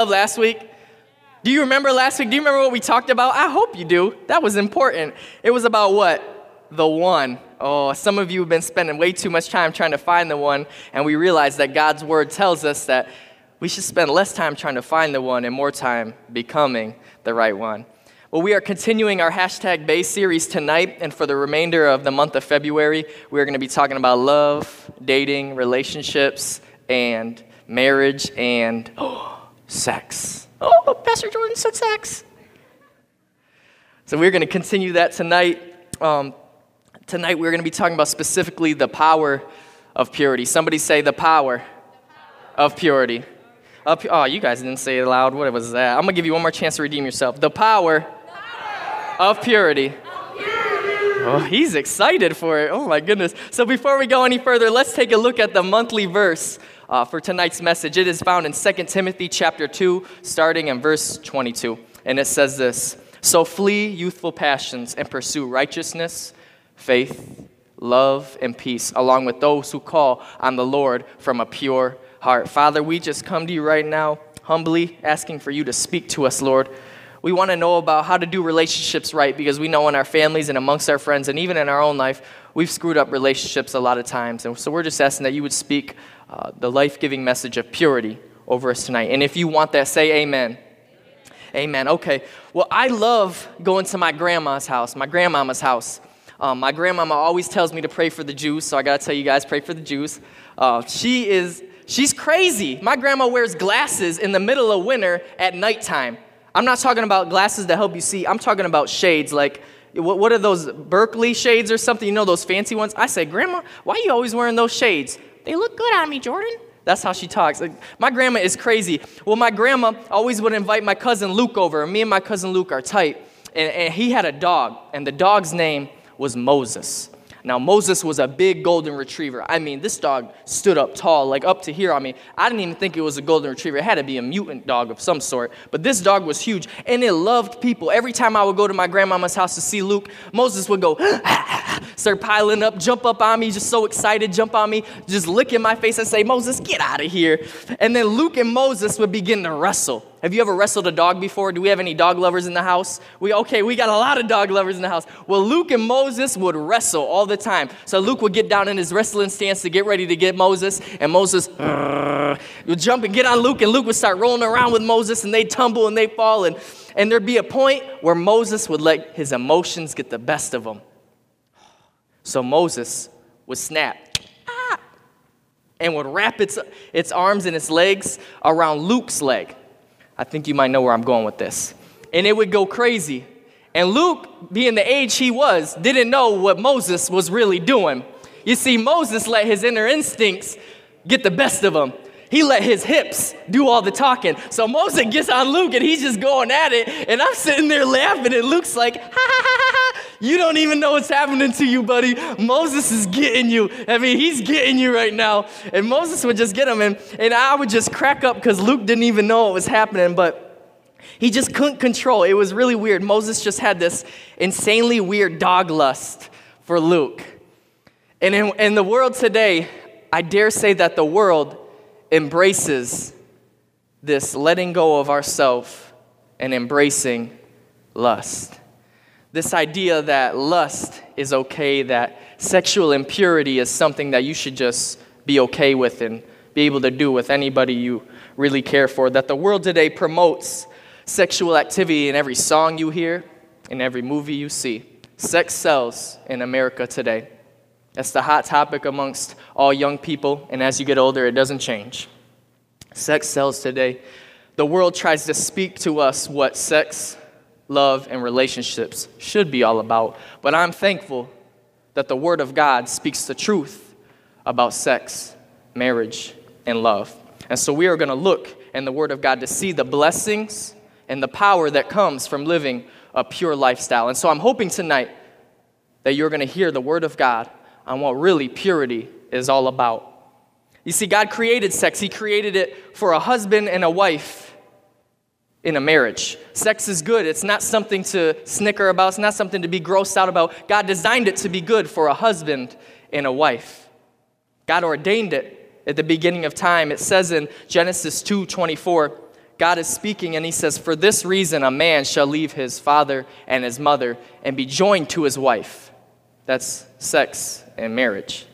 of last week? Do you remember last week? Do you remember what we talked about? I hope you do. That was important. It was about what? The one. Oh, some of you have been spending way too much time trying to find the one, and we realize that God's word tells us that we should spend less time trying to find the one and more time becoming the right one. Well, we are continuing our hashtag base series tonight, and for the remainder of the month of February, we're going to be talking about love, dating, relationships, and marriage and oh, sex. Oh, Pastor Jordan said sex. So we're going to continue that tonight. Um, tonight, we're going to be talking about specifically the power of purity. Somebody say the power of purity. Up, oh, you guys didn't say it loud. What was that? I'm going to give you one more chance to redeem yourself. The power of purity. Oh, he's excited for it. Oh my goodness. So before we go any further, let's take a look at the monthly verse uh, for tonight's message. It is found in 2 Timothy chapter 2, starting in verse 22. And it says this So flee youthful passions and pursue righteousness, faith, love, and peace, along with those who call on the Lord from a pure heart. Father, we just come to you right now, humbly asking for you to speak to us, Lord. We want to know about how to do relationships right because we know in our families and amongst our friends and even in our own life, we've screwed up relationships a lot of times. And so we're just asking that you would speak uh, the life giving message of purity over us tonight. And if you want that, say amen. Amen. Okay. Well, I love going to my grandma's house, my grandmama's house. Um, my grandmama always tells me to pray for the Jews, so I gotta tell you guys, pray for the Jews. Uh, she is, she's crazy. My grandma wears glasses in the middle of winter at nighttime. I'm not talking about glasses that help you see. I'm talking about shades like what, what are those Berkeley shades or something? You know those fancy ones? I say, Grandma, why are you always wearing those shades? They look good on me, Jordan. That's how she talks. Like, my grandma is crazy. Well, my grandma always would invite my cousin Luke over. Me and my cousin Luke are tight. And, and he had a dog, and the dog's name was Moses. Now, Moses was a big golden retriever. I mean, this dog stood up tall, like up to here I mean, I didn't even think it was a golden retriever. It had to be a mutant dog of some sort. But this dog was huge, and it loved people. Every time I would go to my grandmama's house to see Luke, Moses would go, start piling up, jump up on me, just so excited, jump on me, just lick in my face and say, Moses, get out of here. And then Luke and Moses would begin to wrestle. Have you ever wrestled a dog before? Do we have any dog lovers in the house? We okay, we got a lot of dog lovers in the house. Well, Luke and Moses would wrestle all the time. So Luke would get down in his wrestling stance to get ready to get Moses, and Moses would jump and get on Luke, and Luke would start rolling around with Moses, and they'd tumble and they'd fall, and, and there'd be a point where Moses would let his emotions get the best of him. So Moses would snap ah, and would wrap its, its arms and its legs around Luke's leg. I think you might know where I'm going with this. And it would go crazy. And Luke, being the age he was, didn't know what Moses was really doing. You see, Moses let his inner instincts get the best of him. He let his hips do all the talking. So Moses gets on Luke and he's just going at it. And I'm sitting there laughing, and Luke's like, ha ha ha. You don't even know what's happening to you, buddy. Moses is getting you. I mean, he's getting you right now. And Moses would just get him. And, and I would just crack up because Luke didn't even know what was happening. But he just couldn't control. It was really weird. Moses just had this insanely weird dog lust for Luke. And in, in the world today, I dare say that the world embraces this letting go of ourself and embracing lust. This idea that lust is okay, that sexual impurity is something that you should just be okay with and be able to do with anybody you really care for, that the world today promotes sexual activity in every song you hear, in every movie you see. Sex sells in America today. That's the hot topic amongst all young people, and as you get older, it doesn't change. Sex sells today. The world tries to speak to us what sex, love, and relationships should be all about, but I'm thankful that the Word of God speaks the truth about sex, marriage, and love. And so we are going to look in the Word of God to see the blessings and the power that comes from living a pure lifestyle. And so I'm hoping tonight that you're going to hear the Word of God on what really purity is all about. You see, God created sex, He created it for a husband and a wife in a marriage. Sex is good. It's not something to snicker about, it's not something to be grossed out about. God designed it to be good for a husband and a wife. God ordained it at the beginning of time. It says in Genesis 2 24, God is speaking and he says, For this reason, a man shall leave his father and his mother and be joined to his wife. That's sex and marriage.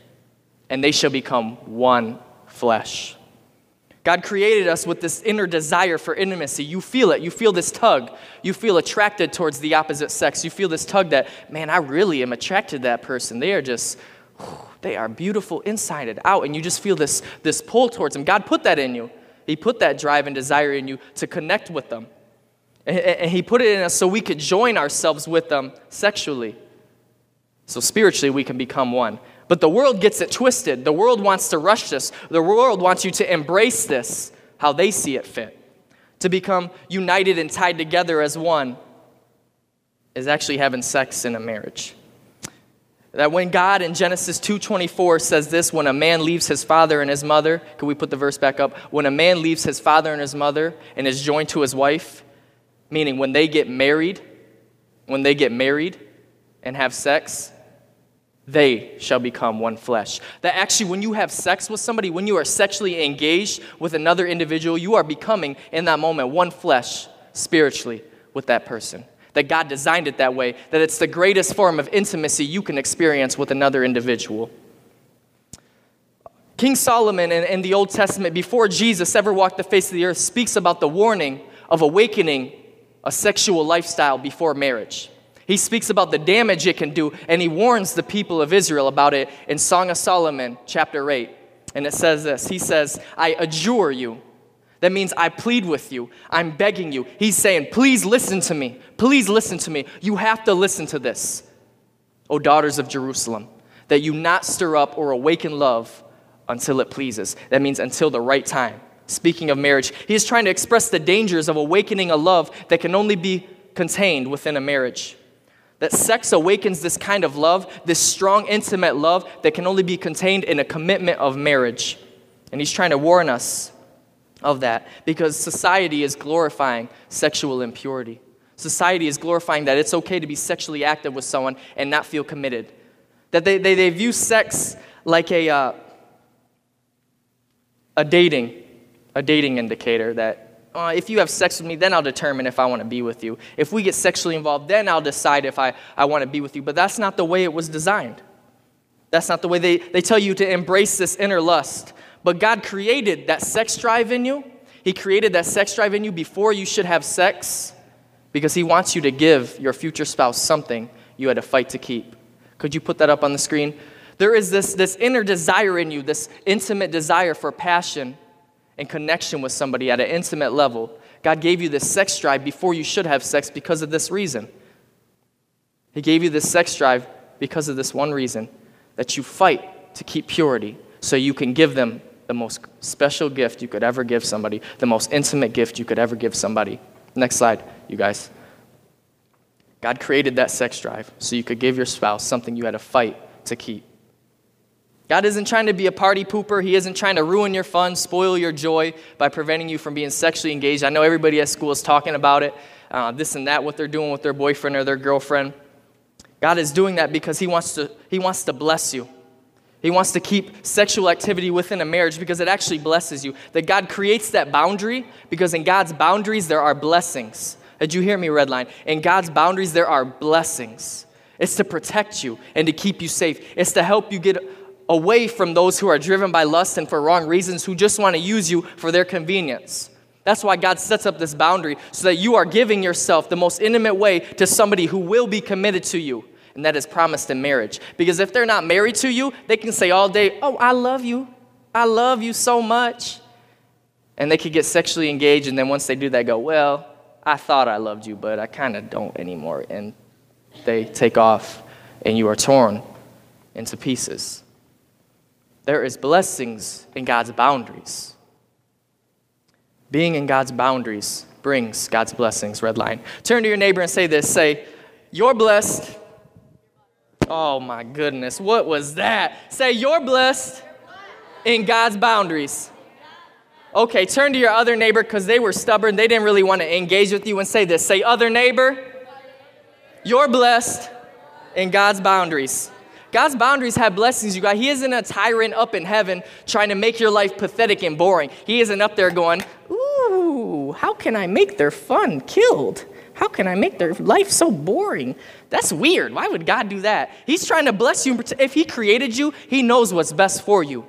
And they shall become one flesh. God created us with this inner desire for intimacy. You feel it. You feel this tug. You feel attracted towards the opposite sex. You feel this tug that, man, I really am attracted to that person. They are just, they are beautiful inside and out. And you just feel this, this pull towards them. God put that in you. He put that drive and desire in you to connect with them. And He put it in us so we could join ourselves with them sexually. So spiritually, we can become one. But the world gets it twisted. The world wants to rush this. The world wants you to embrace this how they see it fit. To become united and tied together as one is actually having sex in a marriage. That when God in Genesis 2:24 says this, when a man leaves his father and his mother, can we put the verse back up? When a man leaves his father and his mother and is joined to his wife, meaning when they get married, when they get married and have sex, they shall become one flesh. That actually, when you have sex with somebody, when you are sexually engaged with another individual, you are becoming in that moment one flesh spiritually with that person that God designed it that way, that it's the greatest form of intimacy you can experience with another individual. King Solomon in, in, the Old Testament, before Jesus ever walked the face of the earth, speaks about the warning of awakening a sexual lifestyle before marriage. He speaks about the damage it can do, and he warns the people of Israel about it in Song of Solomon, chapter 8. And it says this He says, I adjure you that means I plead with you. I'm begging you. He's saying, please listen to me. Please listen to me. You have to listen to this, O daughters of Jerusalem, that you not stir up or awaken love until it pleases. That means until the right time. Speaking of marriage, he is trying to express the dangers of awakening a love that can only be contained within a marriage. That sex awakens this kind of love, this strong, intimate love that can only be contained in a commitment of marriage. And he's trying to warn us of that because society is glorifying sexual impurity. Society is glorifying that it's okay to be sexually active with someone and not feel committed. That they, they, they view sex like a, uh, a dating, a dating indicator that uh, if you have sex with me, then I'll determine if I want to be with you. If we get sexually involved, then I'll decide if I, I want to be with you. But that's not the way it was designed. That's not the way they, they tell you to embrace this inner lust but God created that sex drive in you. He created that sex drive in you before you should have sex because He wants you to give your future spouse something you had to fight to keep. Could you put that up on the screen? There is this, this inner desire in you, this intimate desire for passion and connection with somebody at an intimate level. God gave you this sex drive before you should have sex because of this reason. He gave you this sex drive because of this one reason that you fight to keep purity so you can give them the most special gift you could ever give somebody, the most intimate gift you could ever give somebody. Next slide, you guys. God created that sex drive so you could give your spouse something you had to fight to keep. God isn't trying to be a party pooper. He isn't trying to ruin your fun, spoil your joy by preventing you from being sexually engaged. I know everybody at school is talking about it, uh, this and that, what they're doing with their boyfriend or their girlfriend. God is doing that because he wants to, he wants to bless you. He wants to keep sexual activity within a marriage because it actually blesses you. That God creates that boundary because in God's boundaries there are blessings. Did you hear me, Redline? In God's boundaries there are blessings. It's to protect you and to keep you safe. It's to help you get away from those who are driven by lust and for wrong reasons, who just want to use you for their convenience. That's why God sets up this boundary so that you are giving yourself the most intimate way to somebody who will be committed to you and that is promised in marriage. Because if they're not married to you, they can say all day, Oh, I love you. I love you so much. And they could get sexually engaged, and then once they do that, go, Well, I thought I loved you, but I kind of don't anymore. And they take off, and you are torn into pieces. There is blessings in God's boundaries. Being in God's boundaries brings God's blessings, Redline. Turn to your neighbor and say this say, You're blessed Oh my goodness, what was that? Say, You're blessed in God's boundaries. Okay, turn to your other neighbor because they were stubborn. They didn't really want to engage with you and say this. Say, Other neighbor, you're blessed in God's boundaries. God's boundaries have blessings, you guys. He isn't a tyrant up in heaven trying to make your life pathetic and boring. He isn't up there going, Ooh, how can I make their fun killed? How can I make their life so boring? That's weird. Why would God do that? He's trying to bless you. If He created you, He knows what's best for you.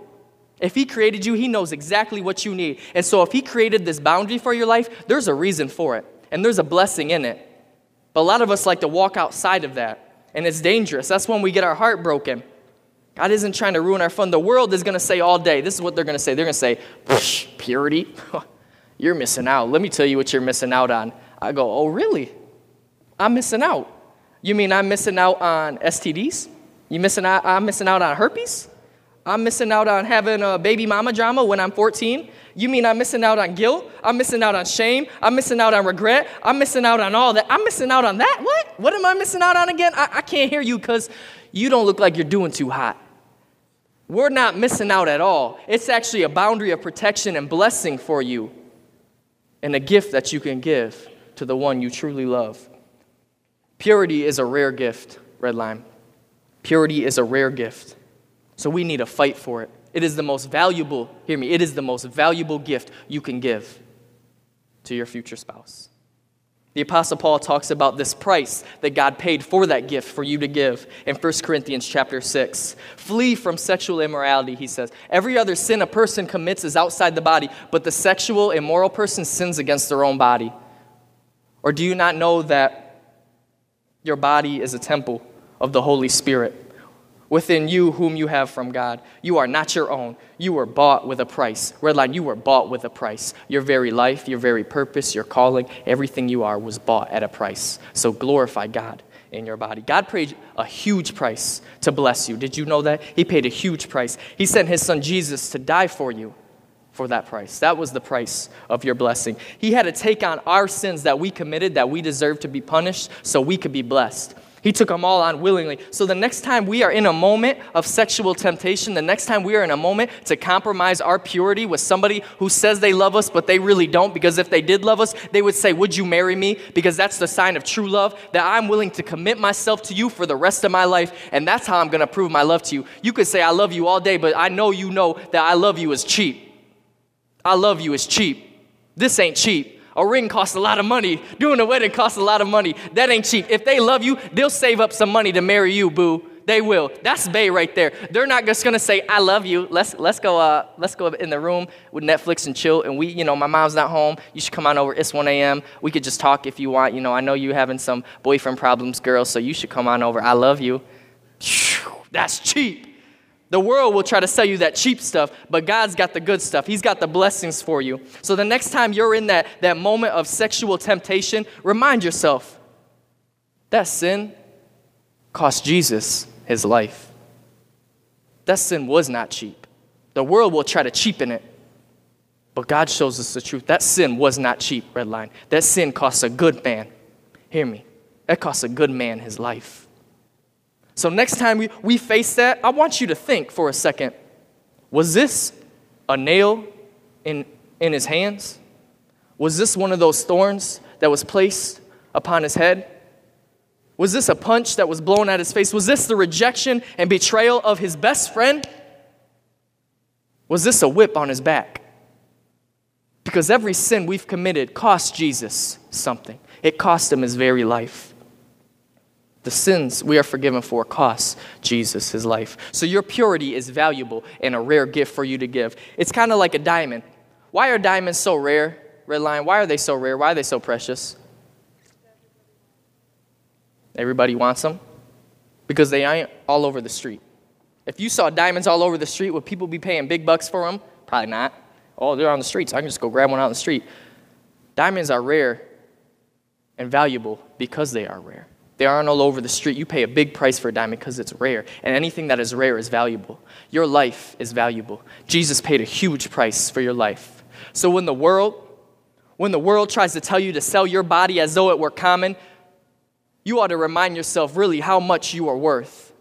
If He created you, He knows exactly what you need. And so, if He created this boundary for your life, there's a reason for it, and there's a blessing in it. But a lot of us like to walk outside of that, and it's dangerous. That's when we get our heart broken. God isn't trying to ruin our fun. The world is going to say all day, this is what they're going to say. They're going to say, purity? you're missing out. Let me tell you what you're missing out on. I go, oh, really? I'm missing out. You mean I'm missing out on STDs? You missing out? I'm missing out on herpes? I'm missing out on having a baby mama drama when I'm 14? You mean I'm missing out on guilt? I'm missing out on shame? I'm missing out on regret? I'm missing out on all that? I'm missing out on that? What? What am I missing out on again? I, I can't hear you because you don't look like you're doing too hot. We're not missing out at all. It's actually a boundary of protection and blessing for you and a gift that you can give to the one you truly love. Purity is a rare gift, Redline. Purity is a rare gift. So we need to fight for it. It is the most valuable, hear me, it is the most valuable gift you can give to your future spouse. The Apostle Paul talks about this price that God paid for that gift for you to give in 1 Corinthians chapter 6. Flee from sexual immorality, he says. Every other sin a person commits is outside the body, but the sexual, immoral person sins against their own body. Or do you not know that your body is a temple of the Holy Spirit? Within you whom you have from God. You are not your own. You were bought with a price. Redline, you were bought with a price. Your very life, your very purpose, your calling, everything you are was bought at a price. So glorify God in your body. God paid a huge price to bless you. Did you know that? He paid a huge price. He sent his son Jesus to die for you for that price. That was the price of your blessing. He had to take on our sins that we committed, that we deserved to be punished, so we could be blessed. He took them all on willingly. So the next time we are in a moment of sexual temptation, the next time we are in a moment to compromise our purity with somebody who says they love us, but they really don't, because if they did love us, they would say, Would you marry me? Because that's the sign of true love, that I'm willing to commit myself to you for the rest of my life, and that's how I'm gonna prove my love to you. You could say, I love you all day, but I know you know that I love you is cheap. I love you is cheap. This ain't cheap. A ring costs a lot of money. Doing a wedding costs a lot of money. That ain't cheap. If they love you, they'll save up some money to marry you, boo. They will. That's Bay right there. They're not just gonna say, "I love you." Let's let's go. Uh, let's go in the room with Netflix and chill. And we, you know, my mom's not home. You should come on over. It's 1 a.m. We could just talk if you want. You know, I know you having some boyfriend problems, girl. So you should come on over. I love you. That's cheap. The world will try to sell you that cheap stuff, but God's got the good stuff. He's got the blessings for you. So the next time you're in that, that moment of sexual temptation, remind yourself that sin cost Jesus his life. That sin was not cheap. The world will try to cheapen it, but God shows us the truth. That sin was not cheap, Redline. That sin cost a good man. Hear me. That cost a good man his life. So, next time we, we face that, I want you to think for a second was this a nail in, in his hands? Was this one of those thorns that was placed upon his head? Was this a punch that was blown at his face? Was this the rejection and betrayal of his best friend? Was this a whip on his back? Because every sin we've committed cost Jesus something, it cost him his very life. The sins we are forgiven for cost Jesus his life. So your purity is valuable and a rare gift for you to give. It's kind of like a diamond. Why are diamonds so rare, Redline? Why are they so rare? Why are they so precious? Everybody wants them? Because they ain't all over the street. If you saw diamonds all over the street, would people be paying big bucks for them? Probably not. Oh, they're on the streets. I can just go grab one out on the street. Diamonds are rare and valuable because they are rare. They aren't all over the street. You pay a big price for a diamond because it's rare. And anything that is rare is valuable. Your life is valuable. Jesus paid a huge price for your life. So when the world, when the world tries to tell you to sell your body as though it were common, you ought to remind yourself really how much you are worth.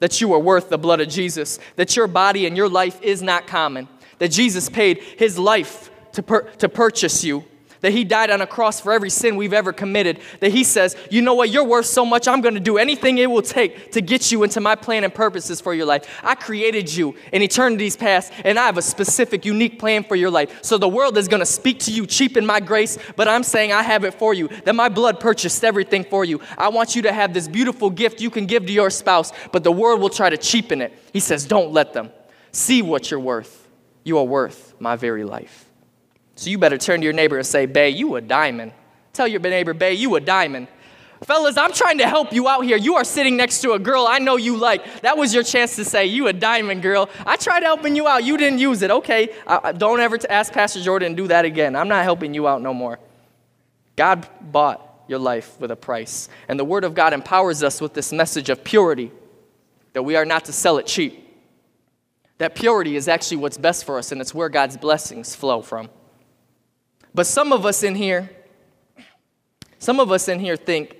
That you are worth the blood of Jesus. That your body and your life is not common. That Jesus paid his life to, to purchase you that he died on a cross for every sin we've ever committed, that he says, you know what, you're worth so much, I'm gonna do anything it will take to get you into my plan and purposes for your life. I created you in eternity's past, and I have a specific, unique plan for your life. So the world is gonna speak to you cheap in my grace, but I'm saying I have it for you, that my blood purchased everything for you. I want you to have this beautiful gift you can give to your spouse, but the world will try to cheapen it. He says, don't let them. See what you're worth. You are worth my very life. So you better turn to your neighbor and say, Bay, you a diamond. Tell your neighbor, Bay, you a diamond. Fellas, I'm trying to help you out here. You are sitting next to a girl I know you like. That was your chance to say, You a diamond girl. I tried helping you out. You didn't use it. Okay. Uh, don't ever ask Pastor Jordan do that again. I'm not helping you out no more. God bought your life with a price. And the Word of God empowers us with this message of purity that we are not to sell it cheap. That purity is actually what's best for us, and it's where God's blessings flow from. But some of us in here, some of us in here think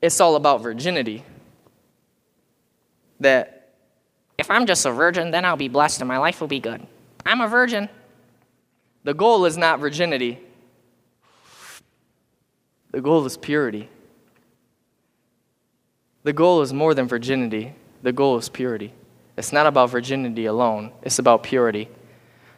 it's all about virginity. That if I'm just a virgin, then I'll be blessed and my life will be good. I'm a virgin. The goal is not virginity, the goal is purity. The goal is more than virginity, the goal is purity. It's not about virginity alone, it's about purity.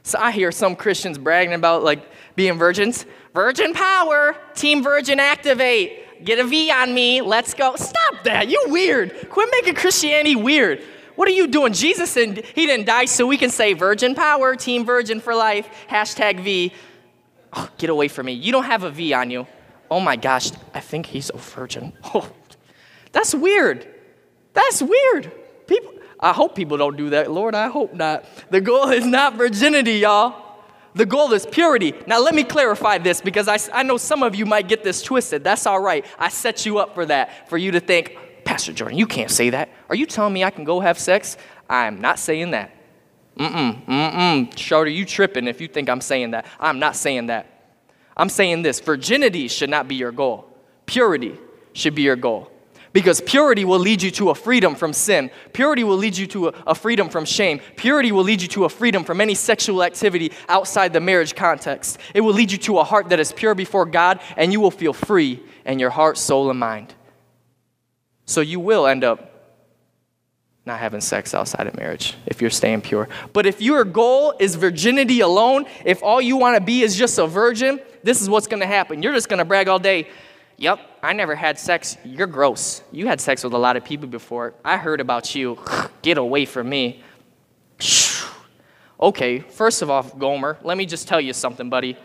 So I hear some Christians bragging about like being virgins. Virgin power, Team Virgin activate. Get a V on me. Let's go. Stop that. You weird. Quit making Christianity weird. What are you doing? Jesus and he didn't die so we can say virgin power, Team Virgin for life, hashtag V. Oh, get away from me. You don't have a V on you. Oh my gosh, I think he's a virgin. Oh, that's weird. That's weird. I hope people don't do that. Lord, I hope not. The goal is not virginity, y'all. The goal is purity. Now, let me clarify this because I, I know some of you might get this twisted. That's all right. I set you up for that, for you to think, Pastor Jordan, you can't say that. Are you telling me I can go have sex? I'm not saying that. Mm-mm, mm-mm. Shorty, you tripping if you think I'm saying that. I'm not saying that. I'm saying this virginity should not be your goal, purity should be your goal. Because purity will lead you to a freedom from sin. Purity will lead you to a, a, freedom from shame. Purity will lead you to a freedom from any sexual activity outside the marriage context. It will lead you to a heart that is pure before God, and you will feel free in your heart, soul, and mind. So you will end up not having sex outside of marriage if you're staying pure. But if your goal is virginity alone, if all you want to be is just a virgin, this is what's going to happen. You're just going to brag all day. Yep, I never had sex. You're gross. You had sex with a lot of people before. I heard about you. Get away from me. Okay, first of all, Gomer, let me just tell you something, buddy.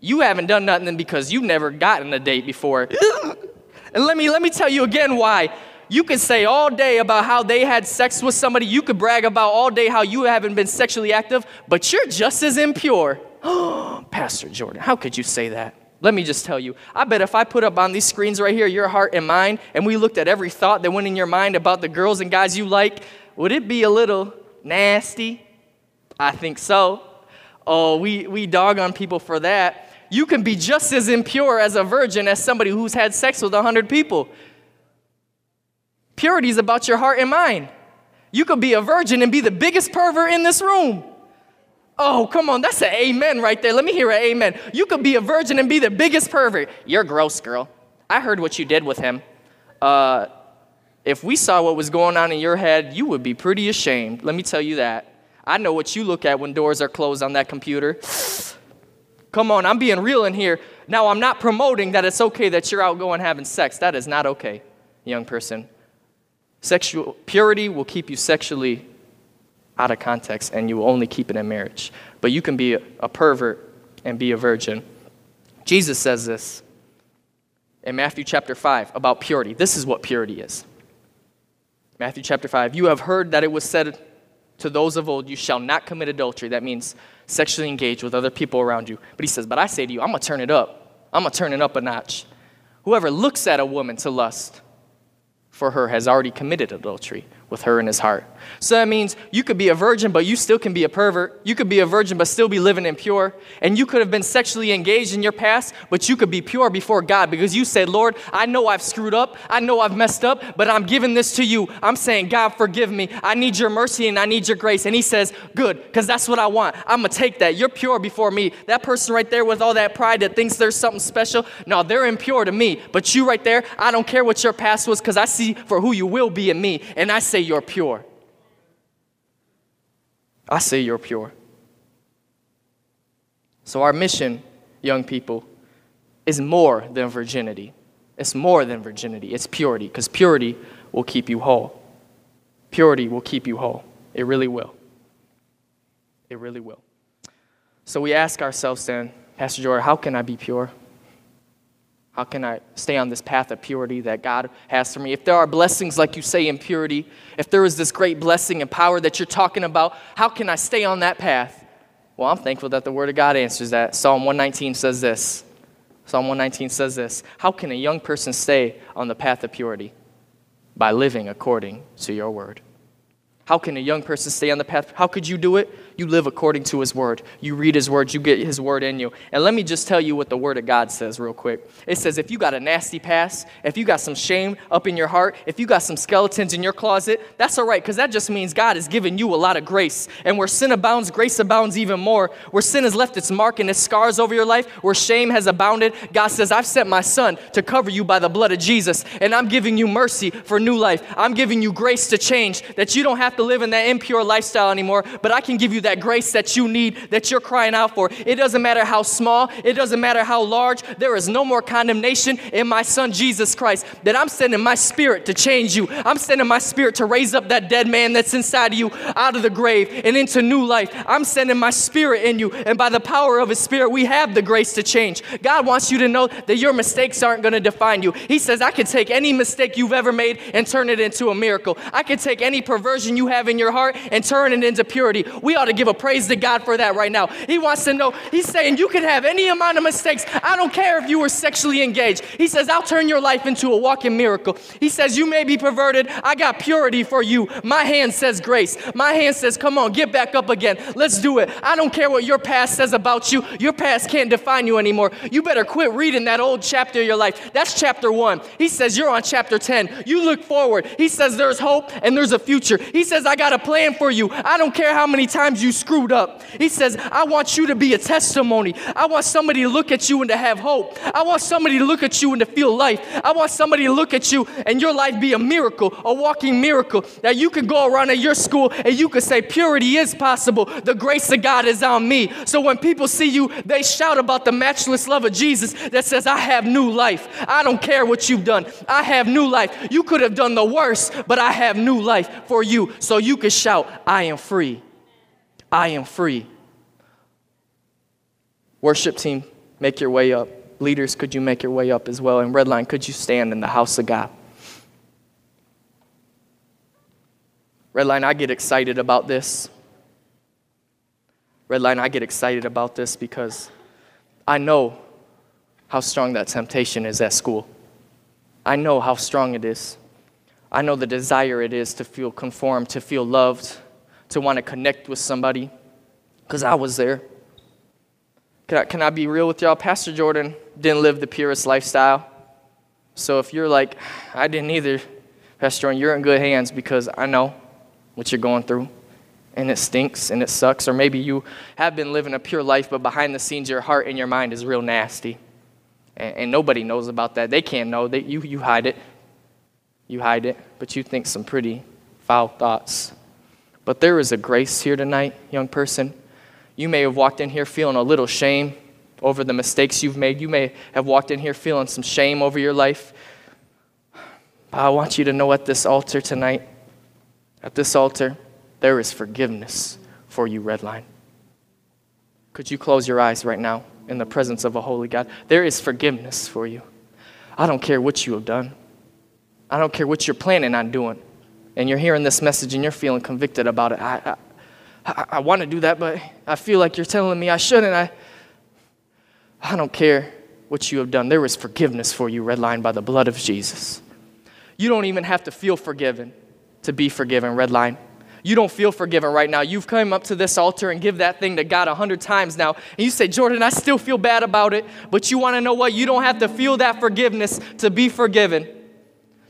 You haven't done nothing because you've never gotten a date before. and let me let me tell you again why. You could say all day about how they had sex with somebody. You could brag about all day how you haven't been sexually active, but you're just as impure. Pastor Jordan, how could you say that? Let me just tell you, I bet if I put up on these screens right here your heart and mind, and we looked at every thought that went in your mind about the girls and guys you like, would it be a little nasty? I think so. Oh, we, we dog on people for that. You can be just as impure as a virgin as somebody who's had sex with a hundred people. Purity is about your heart and mind. You could be a virgin and be the biggest pervert in this room. Oh, come on, that's an amen right there. Let me hear an amen. You could be a virgin and be the biggest pervert. You're gross, girl. I heard what you did with him. Uh, if we saw what was going on in your head, you would be pretty ashamed. Let me tell you that. I know what you look at when doors are closed on that computer. Come on, I'm being real in here. Now, I'm not promoting that it's okay that you're out going having sex. That is not okay, young person. Sexual purity will keep you sexually out of context and you will only keep it in marriage. But you can be a, pervert and be a virgin. Jesus says this in Matthew chapter 5 about purity. This is what purity is. Matthew chapter 5. You have heard that it was said to those of old, You shall not commit adultery. That means sexually engage with other people around you. But he says, But I say to you, I'm going to turn it up. I'm going to turn it up a notch. Whoever looks at a woman to lust for her has already committed adultery with her in his heart. So that means you could be a virgin, but you still can be a pervert. You could be a virgin, but still be living impure. And you could have been sexually engaged in your past, but you could be pure before God because you said, Lord, I know I've screwed up. I know I've messed up, but I'm giving this to you. I'm saying, God, forgive me. I need your mercy and I need your grace. And he says, Good, because that's what I want. I'm going to take that. You're pure before me. That person right there with all that pride that thinks there's something special, no, they're impure to me. But you right there, I don't care what your past was because I see for who you will be in me. And I say, You're pure. I say you're pure. So, our mission, young people, is more than virginity. It's more than virginity, it's purity, because purity will keep you whole. Purity will keep you whole. It really will. It really will. So, we ask ourselves then, Pastor Jordan, how can I be pure? How can I stay on this path of purity that God has for me? If there are blessings, like you say, in purity, if there is this great blessing and power that you're talking about, how can I stay on that path? Well, I'm thankful that the Word of God answers that. Psalm 119 says this. Psalm 119 says this How can a young person stay on the path of purity? By living according to your Word. How can a young person stay on the path? How could you do it? You live according to His Word. You read His Word, you get His Word in you. And let me just tell you what the Word of God says, real quick. It says, if you got a nasty past, if you got some shame up in your heart, if you got some skeletons in your closet, that's all right, because that just means God has given you a lot of grace. And where sin abounds, grace abounds even more. Where sin has left its mark and its scars over your life, where shame has abounded, God says, I've sent my Son to cover you by the blood of Jesus. And I'm giving you mercy for new life. I'm giving you grace to change, that you don't have to live in that impure lifestyle anymore, but I can give you that grace that you need, that you're crying out for. It doesn't matter how small, it doesn't matter how large, there is no more condemnation in my son Jesus Christ. That I'm sending my spirit to change you. I'm sending my spirit to raise up that dead man that's inside of you out of the grave and into new life. I'm sending my spirit in you, and by the power of his spirit, we have the grace to change. God wants you to know that your mistakes aren't going to define you. He says, I can take any mistake you've ever made and turn it into a miracle. I can take any perversion you have in your heart and turn it into purity. We ought to give a praise to God for that right now. He wants to know, He's saying, You can have any amount of mistakes. I don't care if you were sexually engaged. He says, I'll turn your life into a walking miracle. He says, You may be perverted. I got purity for you. My hand says grace. My hand says, Come on, get back up again. Let's do it. I don't care what your past says about you. Your past can't define you anymore. You better quit reading that old chapter of your life. That's chapter one. He says, You're on chapter 10. You look forward. He says, There's hope and there's a future. He says, I got a plan for you. I don't care how many times you screwed up. He says, I want you to be a testimony. I want somebody to look at you and to have hope. I want somebody to look at you and to feel life. I want somebody to look at you and your life be a miracle, a walking miracle, that you can go around at your school and you can say, Purity is possible. The grace of God is on me. So when people see you, they shout about the matchless love of Jesus that says, I have new life. I don't care what you've done. I have new life. You could have done the worst, but I have new life for you. So you can shout, I am free. I am free. Worship team, make your way up. Leaders, could you make your way up as well? And Redline, could you stand in the house of God? Redline, I get excited about this. Redline, I get excited about this because I know how strong that temptation is at school. I know how strong it is. I know the desire it is to feel conformed, to feel loved, to want to connect with somebody because I was there. Can I, can I be real with y'all? Pastor Jordan didn't live the purest lifestyle. So if you're like, I didn't either, Pastor Jordan, you're in good hands because I know what you're going through and it stinks and it sucks. Or maybe you have been living a pure life, but behind the scenes, your heart and your mind is real nasty. And, and nobody knows about that. They can't know. They, you, you hide it. You hide it, but you think some pretty foul thoughts. But there is a grace here tonight, young person. You may have walked in here feeling a little shame over the mistakes you've made. You may have walked in here feeling some shame over your life. But I want you to know at this altar tonight, at this altar, there is forgiveness for you, Redline. Could you close your eyes right now in the presence of a holy God? There is forgiveness for you. I don't care what you have done, I don't care what you're planning on doing and you're hearing this message and you're feeling convicted about it, I, I, I, want to do that, but I feel like you're telling me I shouldn't. I, I don't care what you have done. There is forgiveness for you, redlined by the blood of Jesus. You don't even have to feel forgiven. to be forgiven. Redline. You don't feel forgiven right now. You've come up to this altar and give that thing to God a hundred times now. And you say, Jordan, I still feel bad about it. But you want to know what? You don't have to feel that forgiveness to be forgiven.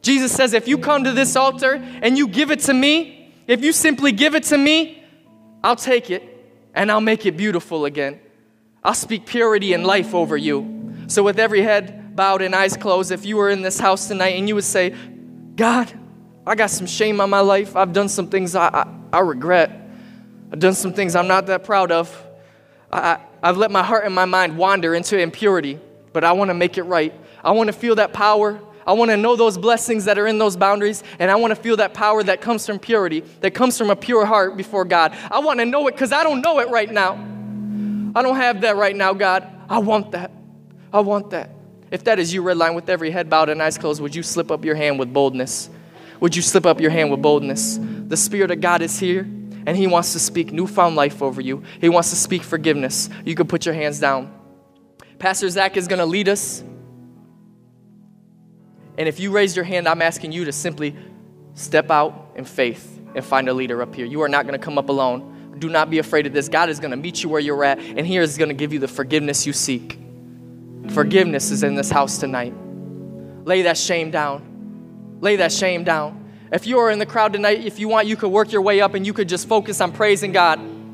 Jesus says, if you come to this altar and you give it to me, if you simply give it to me, I'll take it and I'll make it beautiful again. I'll speak purity and life over you. So, with every head bowed and eyes closed, if you were in this house tonight and you would say, God, I got some shame on my life. I've done some things I, I, I regret. I've done some things I'm not that proud of. I, I've let my heart and my mind wander into impurity, but I want to make it right. I want to feel that power. I want to know those blessings that are in those boundaries, and I want to feel that power that comes from purity, that comes from a pure heart before God. I want to know it because I don't know it right now. I don't have that right now, God. I want that. I want that. If that is you, Redline with every head bowed and eyes closed, would you slip up your hand with boldness? Would you slip up your hand with boldness? The Spirit of God is here, and He wants to speak newfound life over you. He wants to speak forgiveness. You can put your hands down. Pastor Zach is going to lead us. And if you raise your hand, I'm asking you to simply step out in faith and find a leader up here. You are not going to come up alone. Do not be afraid of this. God is going to meet you where you're at, and He is going to give you the forgiveness you seek. Forgiveness is in this house tonight. Lay that shame down. Lay that shame down. If you are in the crowd tonight, if you want, you could work your way up and you could just focus on praising God.